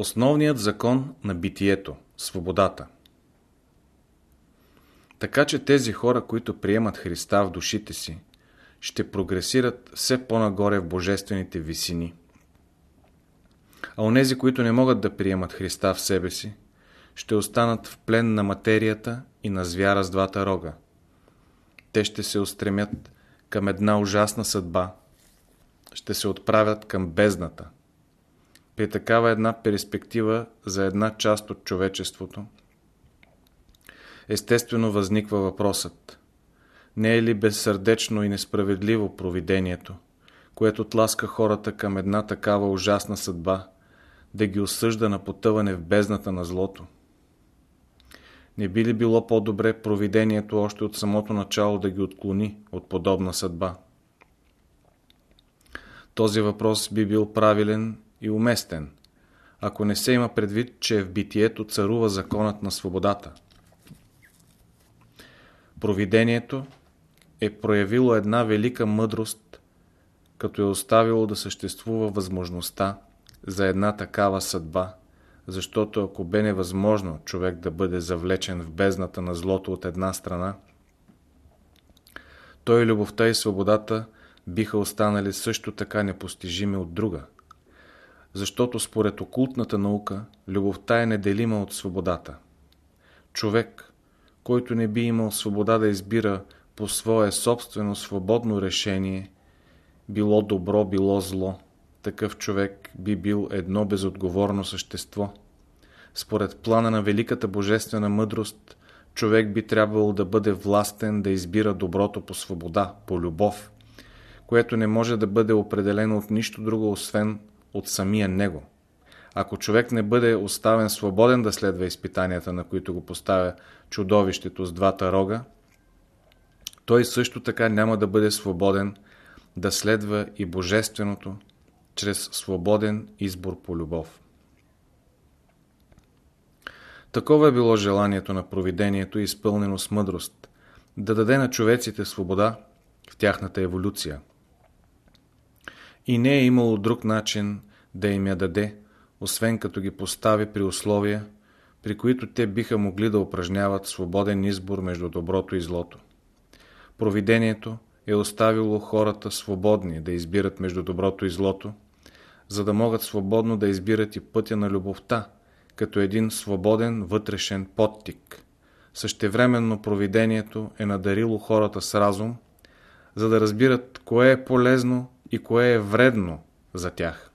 Основният закон на битието – свободата. Така че тези хора, които приемат Христа в душите си, ще прогресират все по-нагоре в божествените висини. А онези, които не могат да приемат Христа в себе си, ще останат в плен на материята и на звяра с двата рога. Те ще се устремят към една ужасна съдба, ще се отправят към бездната. При такава една перспектива за една част от човечеството, естествено възниква въпросът. Не е ли безсърдечно и несправедливо провидението, което тласка хората към една такава ужасна съдба, да ги осъжда на потъване в бездната на злото? Не би ли било по-добре провидението още от самото начало да ги отклони от подобна съдба? Този въпрос би бил правилен и уместен, ако не се има предвид, че в битието царува законът на свободата. Провидението е проявило една велика мъдрост, като е оставило да съществува възможността за една такава съдба, защото ако бе невъзможно човек да бъде завлечен в бездната на злото от една страна, той любовта и свободата биха останали също така непостижими от друга. Защото според окултната наука, любовта е неделима от свободата. Човек, който не би имал свобода да избира по свое собствено свободно решение, било добро, било зло, такъв човек би бил едно безотговорно същество. Според плана на великата божествена мъдрост, човек би трябвало да бъде властен да избира доброто по свобода, по любов, което не може да бъде определено от нищо друго, освен от самия него. Ако човек не бъде оставен свободен да следва изпитанията, на които го поставя чудовището с двата рога, той също така няма да бъде свободен да следва и Божественото, чрез свободен избор по любов. Такова е било желанието на провидението, изпълнено с мъдрост, да даде на човеците свобода в тяхната еволюция. И не е имало друг начин да им я даде, освен като ги постави при условия, при които те биха могли да упражняват свободен избор между доброто и злото. Провидението е оставило хората свободни да избират между доброто и злото, за да могат свободно да избират и пътя на любовта, като един свободен вътрешен подтик. Същевременно провидението е надарило хората с разум, за да разбират кое е полезно и кое е вредно за тях.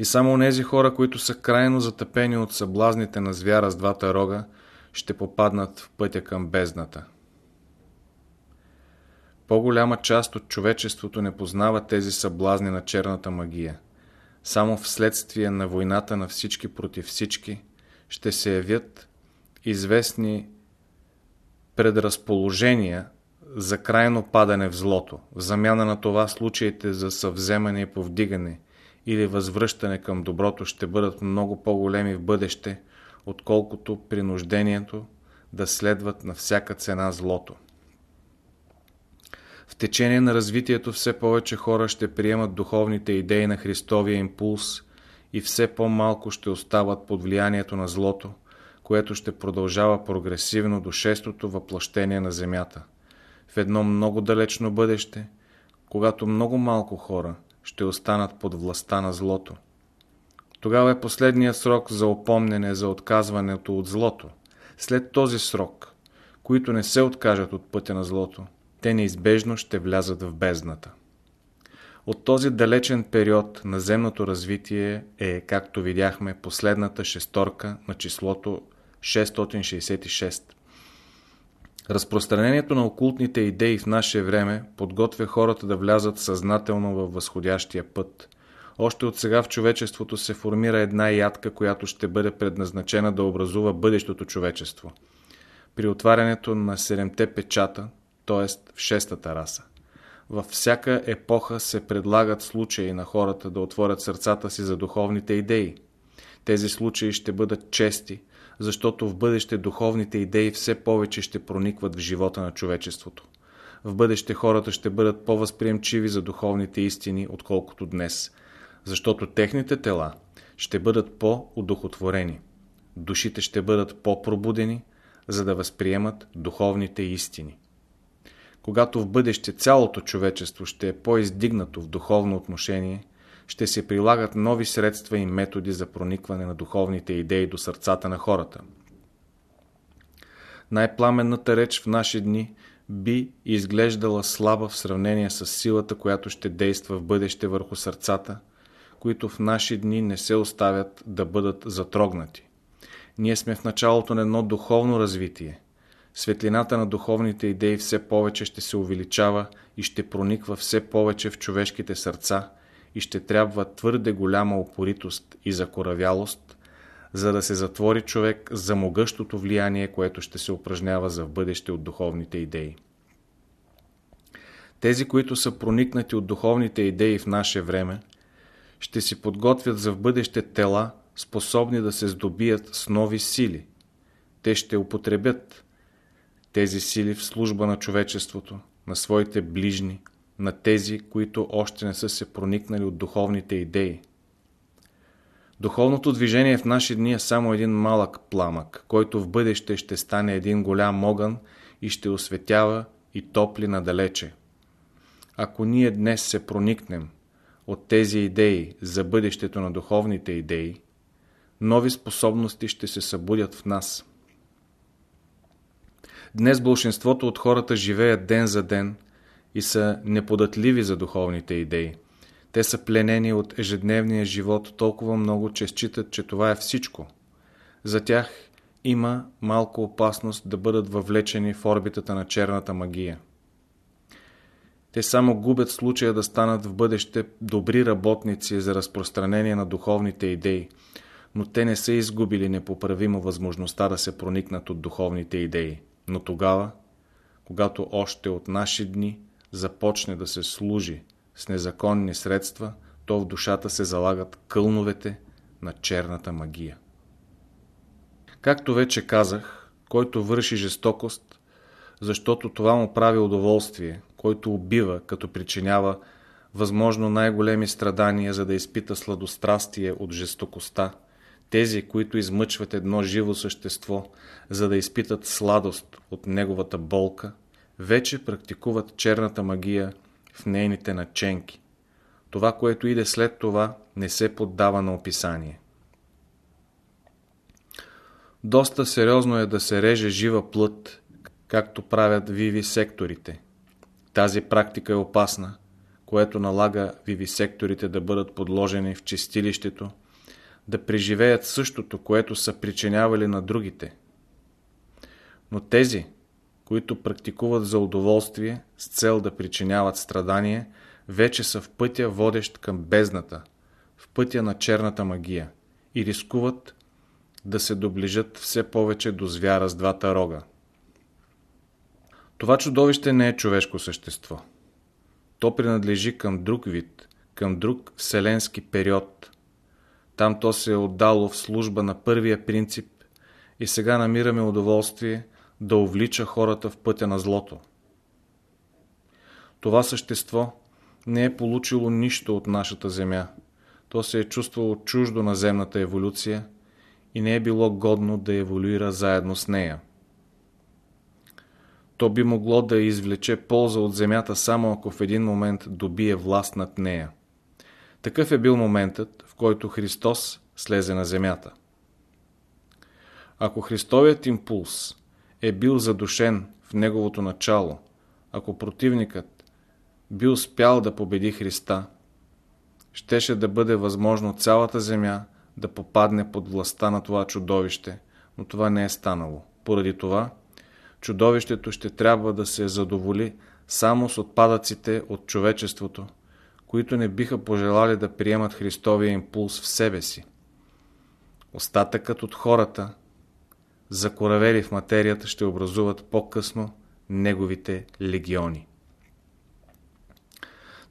И само тези хора, които са крайно затъпени от съблазните на звяра с двата рога, ще попаднат в пътя към бездната. По-голяма част от човечеството не познава тези съблазни на черната магия. Само вследствие на войната на всички против всички ще се явят известни предразположения за крайно падане в злото, в замяна на това случаите за съвземане и повдигане или възвръщане към доброто ще бъдат много по-големи в бъдеще, отколкото принуждението да следват на всяка цена злото. В течение на развитието все повече хора ще приемат духовните идеи на Христовия импулс и все по-малко ще остават под влиянието на злото, което ще продължава прогресивно до шестото въплъщение на Земята. В едно много далечно бъдеще, когато много малко хора ще останат под властта на злото. Тогава е последният срок за опомнене за отказването от злото. След този срок, които не се откажат от пътя на злото, те неизбежно ще влязат в бездната. От този далечен период на земното развитие е, както видяхме, последната шесторка на числото 666. Разпространението на окултните идеи в наше време подготвя хората да влязат съзнателно във възходящия път. Още от сега в човечеството се формира една ядка, която ще бъде предназначена да образува бъдещото човечество. При отварянето на седемте печата – т.е. в шестата раса. Във всяка епоха се предлагат случаи на хората да отворят сърцата си за духовните идеи. Тези случаи ще бъдат чести, защото в бъдеще духовните идеи все повече ще проникват в живота на човечеството. В бъдеще хората ще бъдат по-възприемчиви за духовните истини, отколкото днес, защото техните тела ще бъдат по-удохотворени. Душите ще бъдат по-пробудени, за да възприемат духовните истини. Когато в бъдеще цялото човечество ще е по-издигнато в духовно отношение, ще се прилагат нови средства и методи за проникване на духовните идеи до сърцата на хората. Най-пламенната реч в наши дни би изглеждала слаба в сравнение с силата, която ще действа в бъдеще върху сърцата, които в наши дни не се оставят да бъдат затрогнати. Ние сме в началото на едно духовно развитие. Светлината на духовните идеи все повече ще се увеличава и ще прониква все повече в човешките сърца и ще трябва твърде голяма упоритост и закоравялост, за да се затвори човек за могъщото влияние, което ще се упражнява за в бъдеще от духовните идеи. Тези, които са проникнати от духовните идеи в наше време, ще си подготвят за в бъдеще тела, способни да се здобият с нови сили. Те ще употребят тези сили в служба на човечеството, на своите ближни, на тези, които още не са се проникнали от духовните идеи. Духовното движение в наши дни е само един малък пламък, който в бъдеще ще стане един голям огън и ще осветява и топли надалече. Ако ние днес се проникнем от тези идеи за бъдещето на духовните идеи, нови способности ще се събудят в нас. Днес большинството от хората живеят ден за ден и са неподатливи за духовните идеи. Те са пленени от ежедневния живот толкова много, че считат, че това е всичко. За тях има малко опасност да бъдат въвлечени в орбитата на черната магия. Те само губят случая да станат в бъдеще добри работници за разпространение на духовните идеи, но те не са изгубили непоправимо възможността да се проникнат от духовните идеи. Но тогава, когато още от наши дни започне да се служи с незаконни средства, то в душата се залагат кълновете на черната магия. Както вече казах, който върши жестокост, защото това му прави удоволствие, който убива, като причинява възможно най-големи страдания, за да изпита сладострастие от жестокостта, тези, които измъчват едно живо същество, за да изпитат сладост от неговата болка, вече практикуват черната магия в нейните наченки. Това, което иде след това, не се поддава на описание. Доста сериозно е да се реже жива плът, както правят виви секторите. Тази практика е опасна, което налага вивисекторите да бъдат подложени в чистилището, да преживеят същото, което са причинявали на другите. Но тези, които практикуват за удоволствие с цел да причиняват страдание, вече са в пътя водещ към бездната, в пътя на черната магия и рискуват да се доближат все повече до звяра с двата рога. Това чудовище не е човешко същество. То принадлежи към друг вид, към друг вселенски период. Там то се е отдало в служба на първия принцип и сега намираме удоволствие да увлича хората в пътя на злото. Това същество не е получило нищо от нашата земя. То се е чувствало чуждо на земната еволюция и не е било годно да еволюира заедно с нея то би могло да извлече полза от земята само ако в един момент добие власт над нея. Такъв е бил моментът, в който Христос слезе на земята. Ако Христовият импулс е бил задушен в неговото начало, ако противникът би успял да победи Христа, щеше да бъде възможно цялата земя да попадне под властта на това чудовище, но това не е станало. Поради това, чудовището ще трябва да се задоволи само с отпадъците от човечеството, които не биха пожелали да приемат Христовия импулс в себе си. Остатъкът от хората, закоравели в материята, ще образуват по-късно неговите легиони.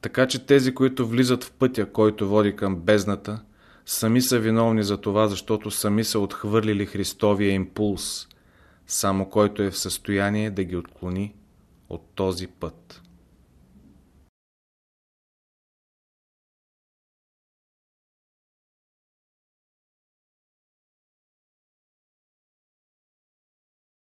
Така че тези, които влизат в пътя, който води към бездната, сами са виновни за това, защото сами са отхвърлили Христовия импулс – само който е в състояние да ги отклони от този път.